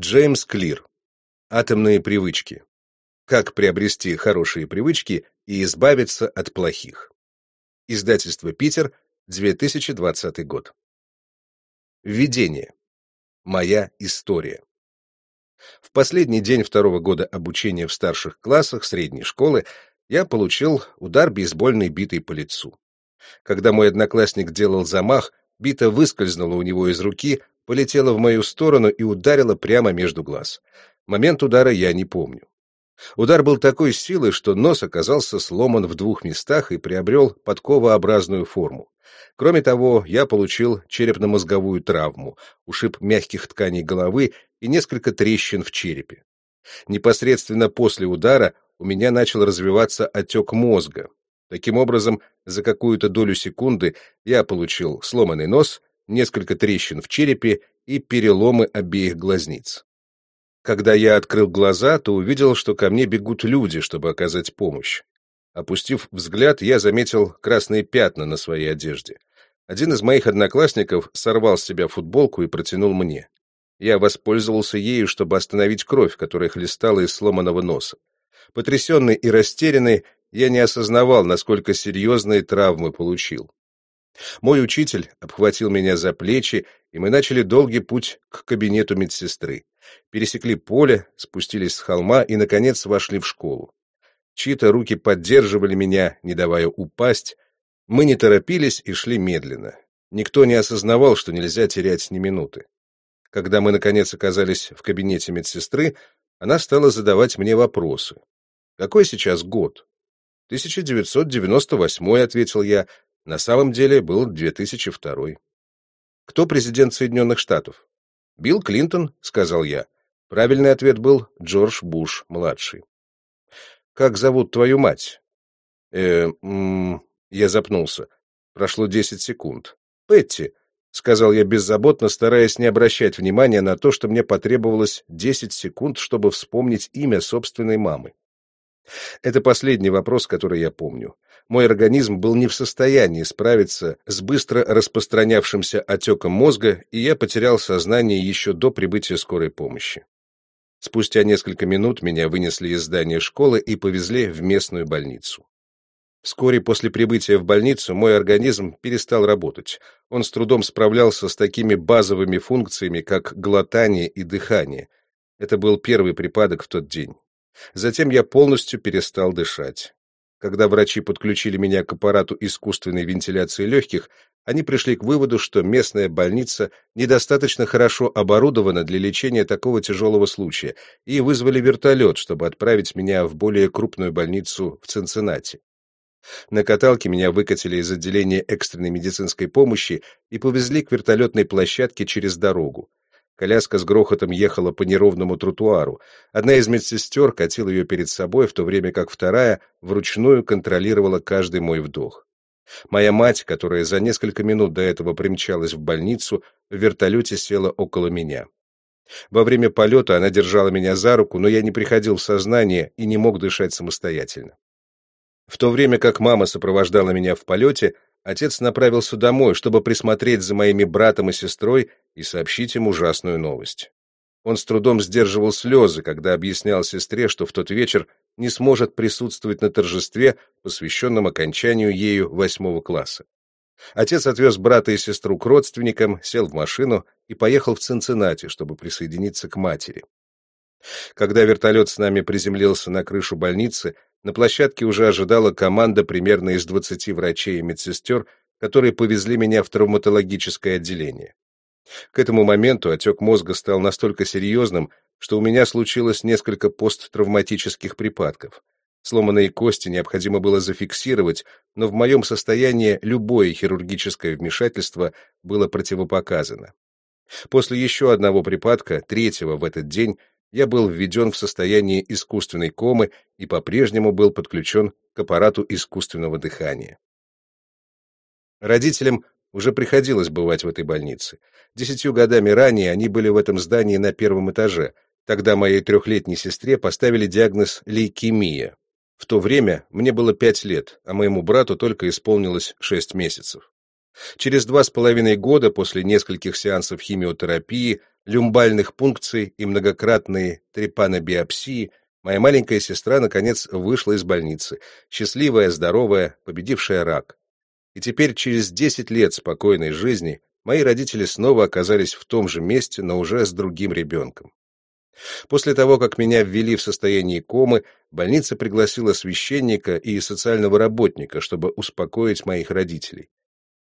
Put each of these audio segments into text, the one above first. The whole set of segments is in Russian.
Джеймс Клир. Атомные привычки. Как приобрести хорошие привычки и избавиться от плохих. Издательство «Питер», 2020 год. Введение. Моя история. В последний день второго года обучения в старших классах средней школы я получил удар бейсбольной битой по лицу. Когда мой одноклассник делал замах, бита выскользнула у него из руки, полетела в мою сторону и ударила прямо между глаз. Момент удара я не помню. Удар был такой силы, что нос оказался сломан в двух местах и приобрел подковообразную форму. Кроме того, я получил черепно-мозговую травму, ушиб мягких тканей головы и несколько трещин в черепе. Непосредственно после удара у меня начал развиваться отек мозга. Таким образом, за какую-то долю секунды я получил сломанный нос, несколько трещин в черепе и переломы обеих глазниц. Когда я открыл глаза, то увидел, что ко мне бегут люди, чтобы оказать помощь. Опустив взгляд, я заметил красные пятна на своей одежде. Один из моих одноклассников сорвал с себя футболку и протянул мне. Я воспользовался ею, чтобы остановить кровь, которая хлестала из сломанного носа. Потрясенный и растерянный, я не осознавал, насколько серьезные травмы получил. Мой учитель обхватил меня за плечи, и мы начали долгий путь к кабинету медсестры. Пересекли поле, спустились с холма и, наконец, вошли в школу. Чьи-то руки поддерживали меня, не давая упасть. Мы не торопились и шли медленно. Никто не осознавал, что нельзя терять ни минуты. Когда мы, наконец, оказались в кабинете медсестры, она стала задавать мне вопросы. «Какой сейчас год?» «1998», — ответил я. На самом деле был 2002. «Кто президент Соединенных Штатов?» «Билл Клинтон», — сказал я. Правильный ответ был Джордж Буш-младший. «Как зовут твою мать?» «Э, м я запнулся. Прошло десять секунд. «Петти», — сказал я беззаботно, стараясь не обращать внимания на то, что мне потребовалось десять секунд, чтобы вспомнить имя собственной мамы. Это последний вопрос, который я помню. Мой организм был не в состоянии справиться с быстро распространявшимся отеком мозга, и я потерял сознание еще до прибытия скорой помощи. Спустя несколько минут меня вынесли из здания школы и повезли в местную больницу. Вскоре после прибытия в больницу мой организм перестал работать. Он с трудом справлялся с такими базовыми функциями, как глотание и дыхание. Это был первый припадок в тот день. Затем я полностью перестал дышать. Когда врачи подключили меня к аппарату искусственной вентиляции легких, они пришли к выводу, что местная больница недостаточно хорошо оборудована для лечения такого тяжелого случая, и вызвали вертолет, чтобы отправить меня в более крупную больницу в Цинциннати. На каталке меня выкатили из отделения экстренной медицинской помощи и повезли к вертолетной площадке через дорогу. Коляска с грохотом ехала по неровному тротуару. Одна из медсестер катила ее перед собой, в то время как вторая вручную контролировала каждый мой вдох. Моя мать, которая за несколько минут до этого примчалась в больницу, в вертолете села около меня. Во время полета она держала меня за руку, но я не приходил в сознание и не мог дышать самостоятельно. В то время как мама сопровождала меня в полете, отец направился домой, чтобы присмотреть за моими братом и сестрой и сообщить им ужасную новость. Он с трудом сдерживал слезы, когда объяснял сестре, что в тот вечер не сможет присутствовать на торжестве, посвященном окончанию ею восьмого класса. Отец отвез брата и сестру к родственникам, сел в машину и поехал в Цинциннати, чтобы присоединиться к матери. Когда вертолет с нами приземлился на крышу больницы, на площадке уже ожидала команда примерно из двадцати врачей и медсестер, которые повезли меня в травматологическое отделение. К этому моменту отек мозга стал настолько серьезным, что у меня случилось несколько посттравматических припадков. Сломанные кости необходимо было зафиксировать, но в моем состоянии любое хирургическое вмешательство было противопоказано. После еще одного припадка, третьего в этот день, я был введен в состояние искусственной комы и по-прежнему был подключен к аппарату искусственного дыхания. Родителям уже приходилось бывать в этой больнице. Десятью годами ранее они были в этом здании на первом этаже. Тогда моей трехлетней сестре поставили диагноз лейкемия. В то время мне было пять лет, а моему брату только исполнилось шесть месяцев. Через два с половиной года после нескольких сеансов химиотерапии, люмбальных пункций и многократные трепанобиопсии, моя маленькая сестра, наконец, вышла из больницы, счастливая, здоровая, победившая рак. И теперь, через 10 лет спокойной жизни, мои родители снова оказались в том же месте, но уже с другим ребенком. После того, как меня ввели в состояние комы, больница пригласила священника и социального работника, чтобы успокоить моих родителей.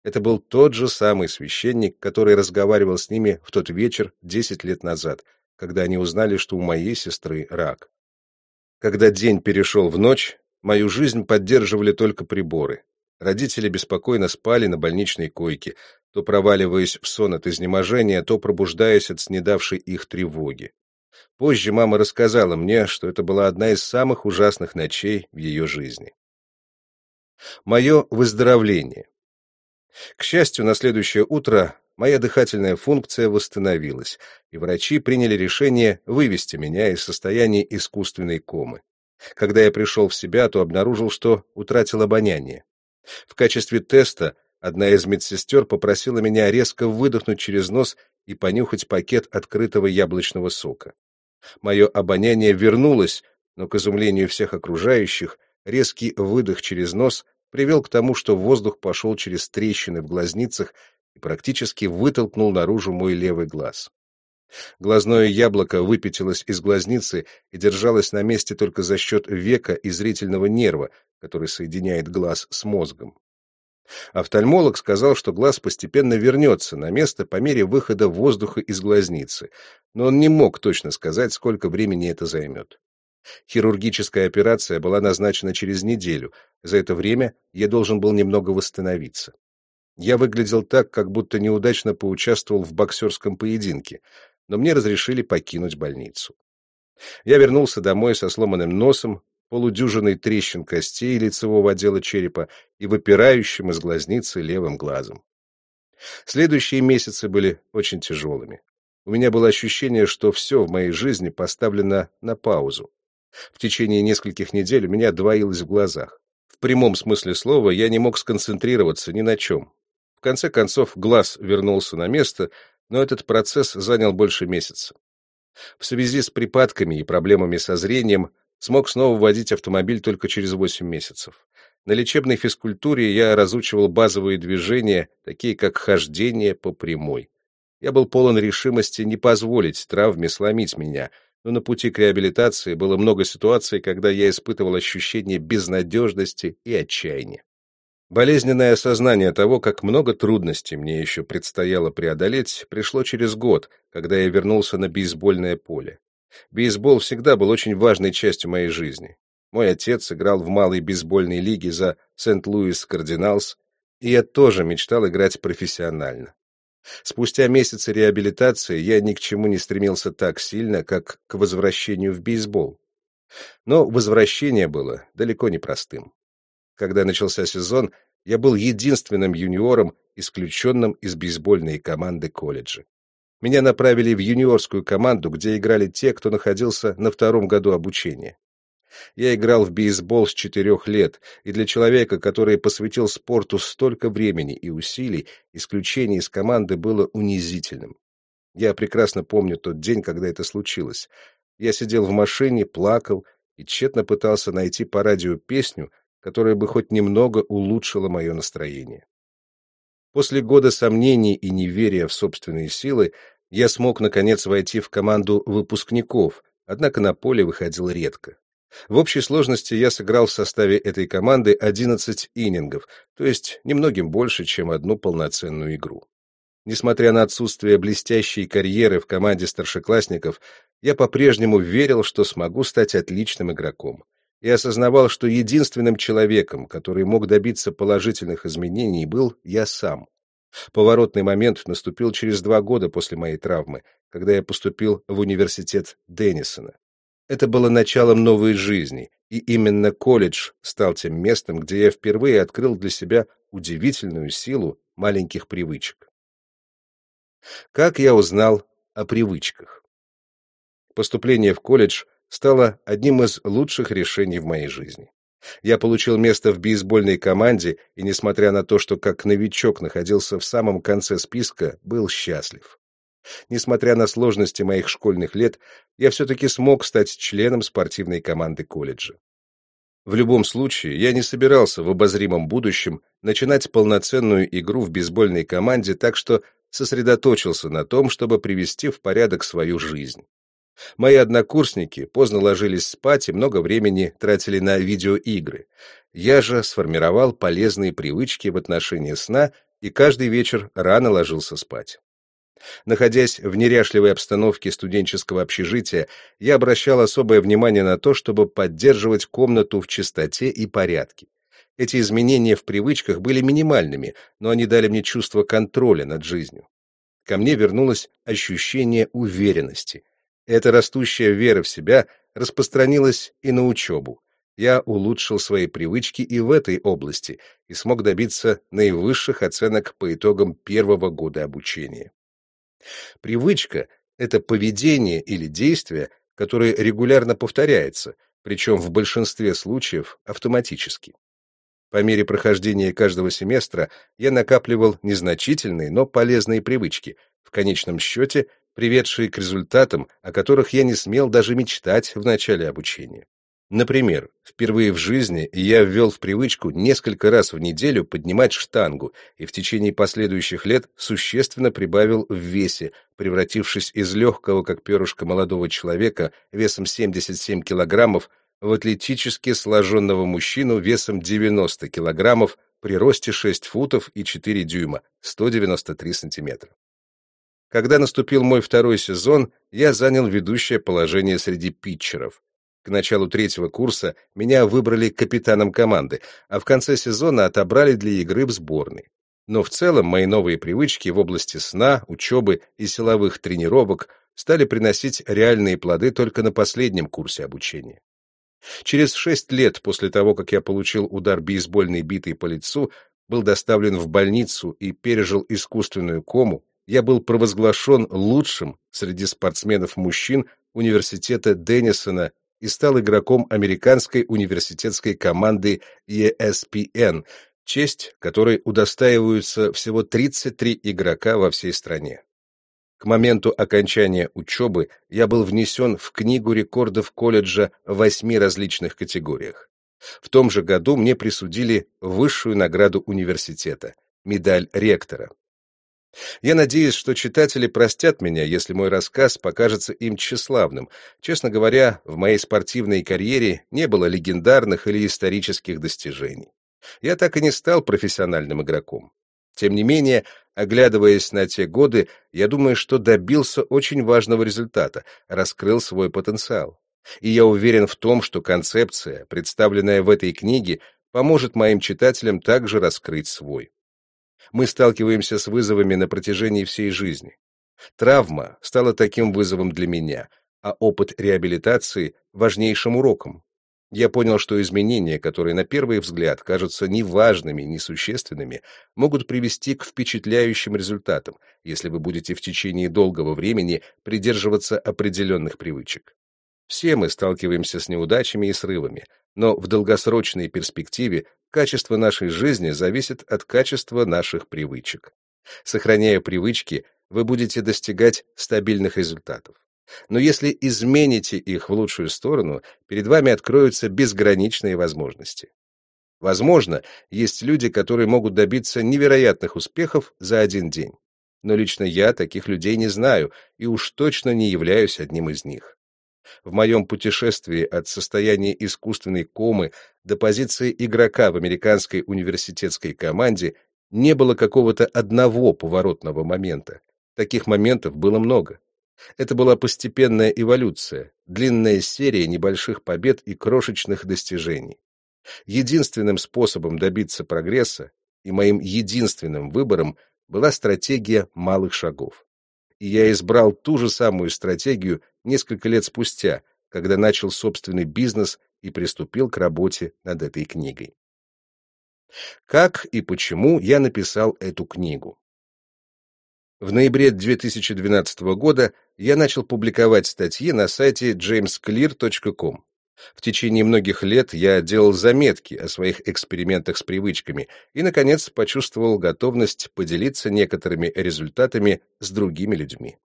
Это был тот же самый священник, который разговаривал с ними в тот вечер 10 лет назад, когда они узнали, что у моей сестры рак. Когда день перешел в ночь, мою жизнь поддерживали только приборы. Родители беспокойно спали на больничной койке, то проваливаясь в сон от изнеможения, то пробуждаясь от снедавшей их тревоги. Позже мама рассказала мне, что это была одна из самых ужасных ночей в ее жизни. Мое выздоровление. К счастью, на следующее утро моя дыхательная функция восстановилась, и врачи приняли решение вывести меня из состояния искусственной комы. Когда я пришел в себя, то обнаружил, что утратил обоняние. В качестве теста одна из медсестер попросила меня резко выдохнуть через нос и понюхать пакет открытого яблочного сока. Мое обоняние вернулось, но, к изумлению всех окружающих, резкий выдох через нос привел к тому, что воздух пошел через трещины в глазницах и практически вытолкнул наружу мой левый глаз. Глазное яблоко выпятилось из глазницы и держалось на месте только за счет века и зрительного нерва, который соединяет глаз с мозгом. Офтальмолог сказал, что глаз постепенно вернется на место по мере выхода воздуха из глазницы, но он не мог точно сказать, сколько времени это займет. Хирургическая операция была назначена через неделю. За это время я должен был немного восстановиться. Я выглядел так, как будто неудачно поучаствовал в боксерском поединке, но мне разрешили покинуть больницу. Я вернулся домой со сломанным носом, полудюжиной трещин костей лицевого отдела черепа и выпирающим из глазницы левым глазом. Следующие месяцы были очень тяжелыми. У меня было ощущение, что все в моей жизни поставлено на паузу. В течение нескольких недель у меня двоилось в глазах. В прямом смысле слова я не мог сконцентрироваться ни на чем. В конце концов, глаз вернулся на место, но этот процесс занял больше месяца. В связи с припадками и проблемами со зрением Смог снова водить автомобиль только через 8 месяцев. На лечебной физкультуре я разучивал базовые движения, такие как хождение по прямой. Я был полон решимости не позволить травме сломить меня, но на пути к реабилитации было много ситуаций, когда я испытывал ощущение безнадежности и отчаяния. Болезненное осознание того, как много трудностей мне еще предстояло преодолеть, пришло через год, когда я вернулся на бейсбольное поле. Бейсбол всегда был очень важной частью моей жизни. Мой отец играл в малой бейсбольной лиге за Сент-Луис Кардиналс, и я тоже мечтал играть профессионально. Спустя месяцы реабилитации я ни к чему не стремился так сильно, как к возвращению в бейсбол. Но возвращение было далеко не простым. Когда начался сезон, я был единственным юниором, исключенным из бейсбольной команды колледжа. Меня направили в юниорскую команду, где играли те, кто находился на втором году обучения. Я играл в бейсбол с четырех лет, и для человека, который посвятил спорту столько времени и усилий, исключение из команды было унизительным. Я прекрасно помню тот день, когда это случилось. Я сидел в машине, плакал и тщетно пытался найти по радио песню, которая бы хоть немного улучшила мое настроение. После года сомнений и неверия в собственные силы я смог, наконец, войти в команду выпускников, однако на поле выходил редко. В общей сложности я сыграл в составе этой команды 11 иннингов, то есть немногим больше, чем одну полноценную игру. Несмотря на отсутствие блестящей карьеры в команде старшеклассников, я по-прежнему верил, что смогу стать отличным игроком. И осознавал, что единственным человеком, который мог добиться положительных изменений, был я сам. Поворотный момент наступил через два года после моей травмы, когда я поступил в университет Деннисона. Это было началом новой жизни, и именно колледж стал тем местом, где я впервые открыл для себя удивительную силу маленьких привычек. Как я узнал о привычках? Поступление в колледж стало одним из лучших решений в моей жизни. Я получил место в бейсбольной команде и, несмотря на то, что как новичок находился в самом конце списка, был счастлив. Несмотря на сложности моих школьных лет, я все-таки смог стать членом спортивной команды колледжа. В любом случае, я не собирался в обозримом будущем начинать полноценную игру в бейсбольной команде, так что сосредоточился на том, чтобы привести в порядок свою жизнь. Мои однокурсники поздно ложились спать и много времени тратили на видеоигры. Я же сформировал полезные привычки в отношении сна и каждый вечер рано ложился спать. Находясь в неряшливой обстановке студенческого общежития, я обращал особое внимание на то, чтобы поддерживать комнату в чистоте и порядке. Эти изменения в привычках были минимальными, но они дали мне чувство контроля над жизнью. Ко мне вернулось ощущение уверенности. Эта растущая вера в себя распространилась и на учебу. Я улучшил свои привычки и в этой области и смог добиться наивысших оценок по итогам первого года обучения. Привычка — это поведение или действие, которое регулярно повторяется, причем в большинстве случаев автоматически. По мере прохождения каждого семестра я накапливал незначительные, но полезные привычки, в конечном счете приведшие к результатам, о которых я не смел даже мечтать в начале обучения. Например, впервые в жизни я ввел в привычку несколько раз в неделю поднимать штангу и в течение последующих лет существенно прибавил в весе, превратившись из легкого, как перышко молодого человека, весом 77 килограммов, в атлетически сложенного мужчину весом 90 килограммов при росте 6 футов и 4 дюйма, 193 сантиметра. Когда наступил мой второй сезон, я занял ведущее положение среди питчеров. К началу третьего курса меня выбрали капитаном команды, а в конце сезона отобрали для игры в сборной. Но в целом мои новые привычки в области сна, учебы и силовых тренировок стали приносить реальные плоды только на последнем курсе обучения. Через шесть лет после того, как я получил удар бейсбольной битой по лицу, был доставлен в больницу и пережил искусственную кому, я был провозглашен лучшим среди спортсменов-мужчин университета Деннисона и стал игроком американской университетской команды ESPN, честь которой удостаиваются всего 33 игрока во всей стране. К моменту окончания учебы я был внесен в Книгу рекордов колледжа в восьми различных категориях. В том же году мне присудили высшую награду университета — медаль ректора. Я надеюсь, что читатели простят меня, если мой рассказ покажется им тщеславным. Честно говоря, в моей спортивной карьере не было легендарных или исторических достижений. Я так и не стал профессиональным игроком. Тем не менее, оглядываясь на те годы, я думаю, что добился очень важного результата, раскрыл свой потенциал. И я уверен в том, что концепция, представленная в этой книге, поможет моим читателям также раскрыть свой мы сталкиваемся с вызовами на протяжении всей жизни. Травма стала таким вызовом для меня, а опыт реабилитации — важнейшим уроком. Я понял, что изменения, которые на первый взгляд кажутся неважными, несущественными, могут привести к впечатляющим результатам, если вы будете в течение долгого времени придерживаться определенных привычек. Все мы сталкиваемся с неудачами и срывами, но в долгосрочной перспективе Качество нашей жизни зависит от качества наших привычек. Сохраняя привычки, вы будете достигать стабильных результатов. Но если измените их в лучшую сторону, перед вами откроются безграничные возможности. Возможно, есть люди, которые могут добиться невероятных успехов за один день. Но лично я таких людей не знаю и уж точно не являюсь одним из них. В моем путешествии от состояния искусственной комы до позиции игрока в американской университетской команде не было какого-то одного поворотного момента. Таких моментов было много. Это была постепенная эволюция, длинная серия небольших побед и крошечных достижений. Единственным способом добиться прогресса и моим единственным выбором была стратегия малых шагов и я избрал ту же самую стратегию несколько лет спустя, когда начал собственный бизнес и приступил к работе над этой книгой. Как и почему я написал эту книгу? В ноябре 2012 года я начал публиковать статьи на сайте jamesclear.com. В течение многих лет я делал заметки о своих экспериментах с привычками и, наконец, почувствовал готовность поделиться некоторыми результатами с другими людьми.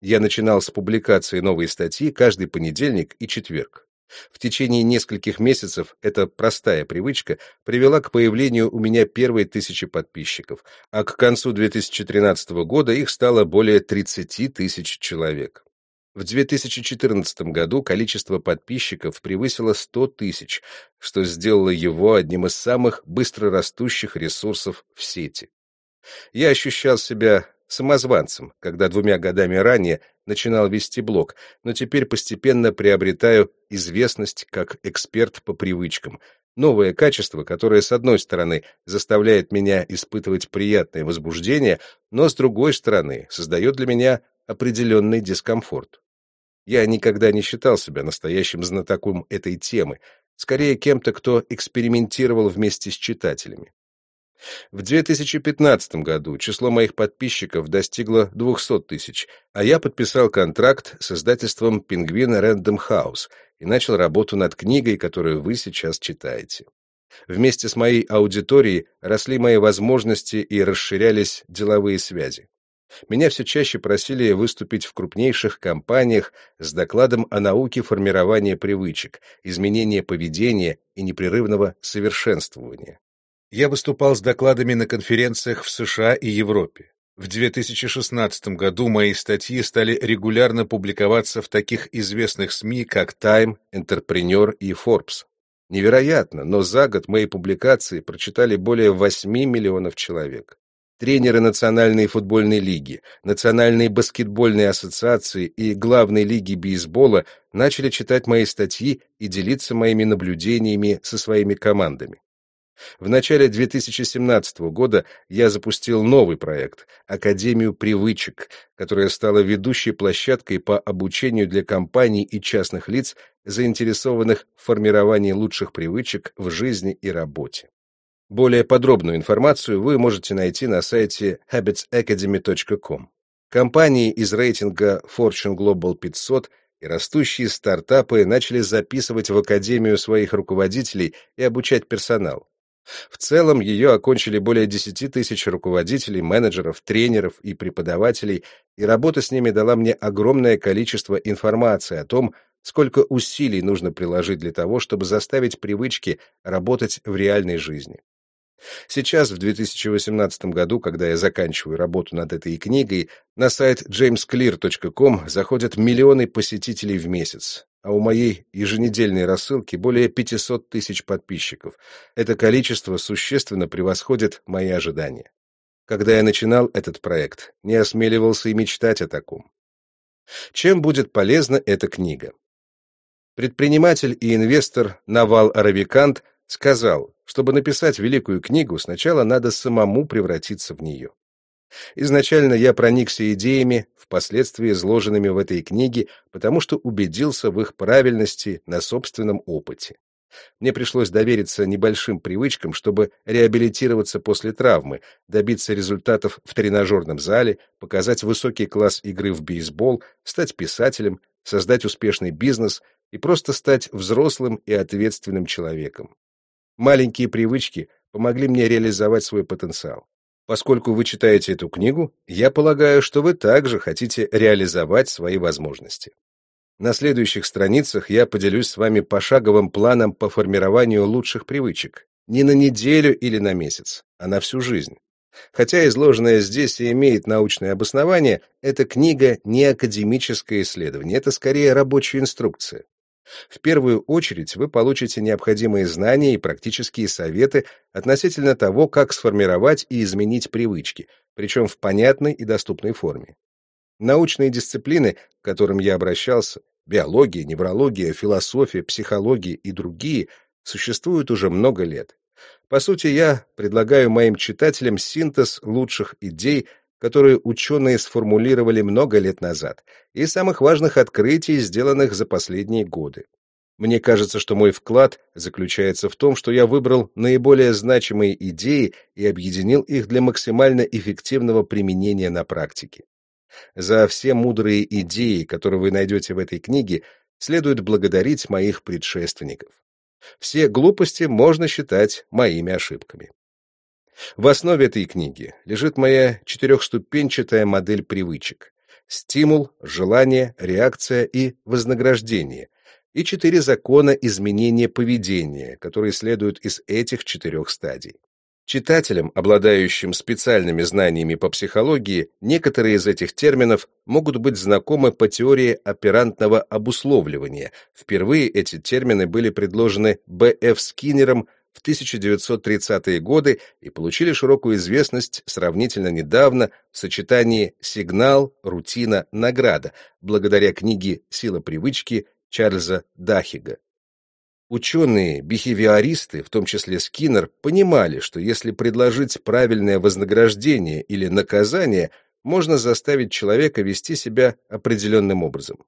Я начинал с публикации новой статьи каждый понедельник и четверг. В течение нескольких месяцев эта простая привычка привела к появлению у меня первой тысячи подписчиков, а к концу 2013 года их стало более 30 тысяч человек. В 2014 году количество подписчиков превысило 100 тысяч, что сделало его одним из самых быстрорастущих ресурсов в сети. Я ощущал себя самозванцем, когда двумя годами ранее начинал вести блог, но теперь постепенно приобретаю известность как эксперт по привычкам, новое качество, которое, с одной стороны, заставляет меня испытывать приятное возбуждение, но, с другой стороны, создает для меня определенный дискомфорт. Я никогда не считал себя настоящим знатоком этой темы, скорее кем-то, кто экспериментировал вместе с читателями. В 2015 году число моих подписчиков достигло 200 тысяч, а я подписал контракт с издательством «Пингвин Рэндом Хаус» и начал работу над книгой, которую вы сейчас читаете. Вместе с моей аудиторией росли мои возможности и расширялись деловые связи. Меня все чаще просили выступить в крупнейших компаниях с докладом о науке формирования привычек, изменения поведения и непрерывного совершенствования. Я выступал с докладами на конференциях в США и Европе. В 2016 году мои статьи стали регулярно публиковаться в таких известных СМИ, как Time, Entrepreneur и Forbes. Невероятно, но за год мои публикации прочитали более 8 миллионов человек. Тренеры Национальной футбольной лиги, Национальной баскетбольной ассоциации и главной лиги бейсбола начали читать мои статьи и делиться моими наблюдениями со своими командами. В начале 2017 года я запустил новый проект «Академию привычек», которая стала ведущей площадкой по обучению для компаний и частных лиц, заинтересованных в формировании лучших привычек в жизни и работе. Более подробную информацию вы можете найти на сайте habitsacademy.com. Компании из рейтинга Fortune Global 500 и растущие стартапы начали записывать в Академию своих руководителей и обучать персонал. В целом ее окончили более 10 тысяч руководителей, менеджеров, тренеров и преподавателей, и работа с ними дала мне огромное количество информации о том, сколько усилий нужно приложить для того, чтобы заставить привычки работать в реальной жизни. Сейчас, в 2018 году, когда я заканчиваю работу над этой книгой, на сайт jamesclear.com заходят миллионы посетителей в месяц а у моей еженедельной рассылки более 500 тысяч подписчиков. Это количество существенно превосходит мои ожидания. Когда я начинал этот проект, не осмеливался и мечтать о таком. Чем будет полезна эта книга? Предприниматель и инвестор Навал Аравикант сказал, чтобы написать великую книгу, сначала надо самому превратиться в нее. Изначально я проникся идеями, впоследствии изложенными в этой книге, потому что убедился в их правильности на собственном опыте. Мне пришлось довериться небольшим привычкам, чтобы реабилитироваться после травмы, добиться результатов в тренажерном зале, показать высокий класс игры в бейсбол, стать писателем, создать успешный бизнес и просто стать взрослым и ответственным человеком. Маленькие привычки помогли мне реализовать свой потенциал. Поскольку вы читаете эту книгу, я полагаю, что вы также хотите реализовать свои возможности. На следующих страницах я поделюсь с вами пошаговым планом по формированию лучших привычек. Не на неделю или на месяц, а на всю жизнь. Хотя изложенное здесь и имеет научное обоснование, эта книга не академическое исследование, это скорее рабочая инструкция. В первую очередь вы получите необходимые знания и практические советы относительно того, как сформировать и изменить привычки, причем в понятной и доступной форме. Научные дисциплины, к которым я обращался, биология, неврология, философия, психология и другие, существуют уже много лет. По сути, я предлагаю моим читателям синтез лучших идей, которые ученые сформулировали много лет назад, и самых важных открытий, сделанных за последние годы. Мне кажется, что мой вклад заключается в том, что я выбрал наиболее значимые идеи и объединил их для максимально эффективного применения на практике. За все мудрые идеи, которые вы найдете в этой книге, следует благодарить моих предшественников. Все глупости можно считать моими ошибками. В основе этой книги лежит моя четырехступенчатая модель привычек. стимул, желание, реакция и вознаграждение, и четыре закона изменения поведения, которые следуют из этих четырех стадий. Читателям, обладающим специальными знаниями по психологии, некоторые из этих терминов могут быть знакомы по теории оперантного обусловливания. Впервые эти термины были предложены Б.Ф. Скиннером в 1930-е годы и получили широкую известность сравнительно недавно в сочетании «сигнал», «рутина», «награда» благодаря книге «Сила привычки» Чарльза Дахига. Ученые-бихевиористы, в том числе Скиннер, понимали, что если предложить правильное вознаграждение или наказание, можно заставить человека вести себя определенным образом.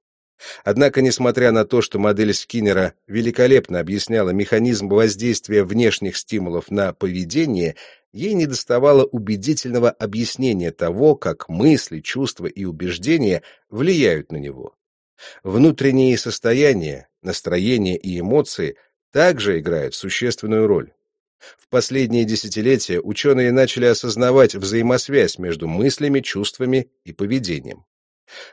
Однако, несмотря на то, что модель Скиннера великолепно объясняла механизм воздействия внешних стимулов на поведение, ей недоставало убедительного объяснения того, как мысли, чувства и убеждения влияют на него. Внутренние состояния, настроения и эмоции также играют существенную роль. В последние десятилетия ученые начали осознавать взаимосвязь между мыслями, чувствами и поведением.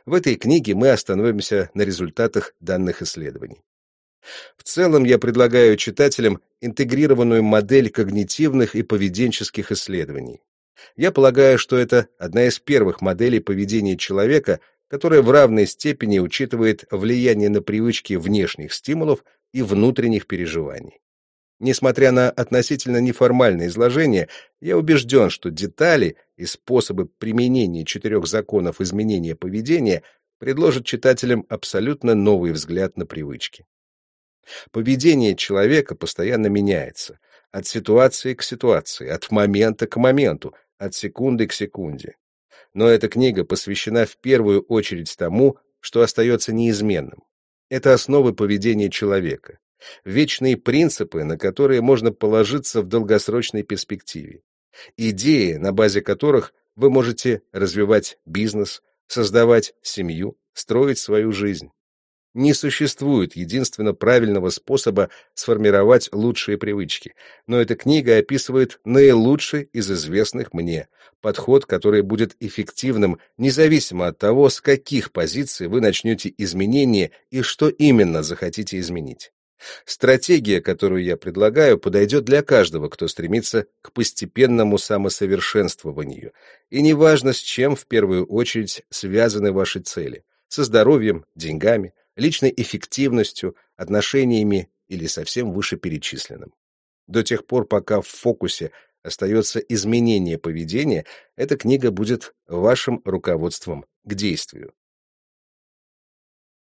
В этой книге мы остановимся на результатах данных исследований. В целом я предлагаю читателям интегрированную модель когнитивных и поведенческих исследований. Я полагаю, что это одна из первых моделей поведения человека, которая в равной степени учитывает влияние на привычки внешних стимулов и внутренних переживаний. Несмотря на относительно неформальное изложение, я убежден, что детали и способы применения четырех законов изменения поведения предложат читателям абсолютно новый взгляд на привычки. Поведение человека постоянно меняется, от ситуации к ситуации, от момента к моменту, от секунды к секунде но эта книга посвящена в первую очередь тому, что остается неизменным. Это основы поведения человека, вечные принципы, на которые можно положиться в долгосрочной перспективе, идеи, на базе которых вы можете развивать бизнес, создавать семью, строить свою жизнь. Не существует единственно правильного способа сформировать лучшие привычки, но эта книга описывает наилучший из известных мне, подход, который будет эффективным независимо от того, с каких позиций вы начнете изменения и что именно захотите изменить. Стратегия, которую я предлагаю, подойдет для каждого, кто стремится к постепенному самосовершенствованию, и неважно, с чем в первую очередь связаны ваши цели – со здоровьем, деньгами, личной эффективностью, отношениями или совсем вышеперечисленным. До тех пор, пока в фокусе остается изменение поведения, эта книга будет вашим руководством к действию.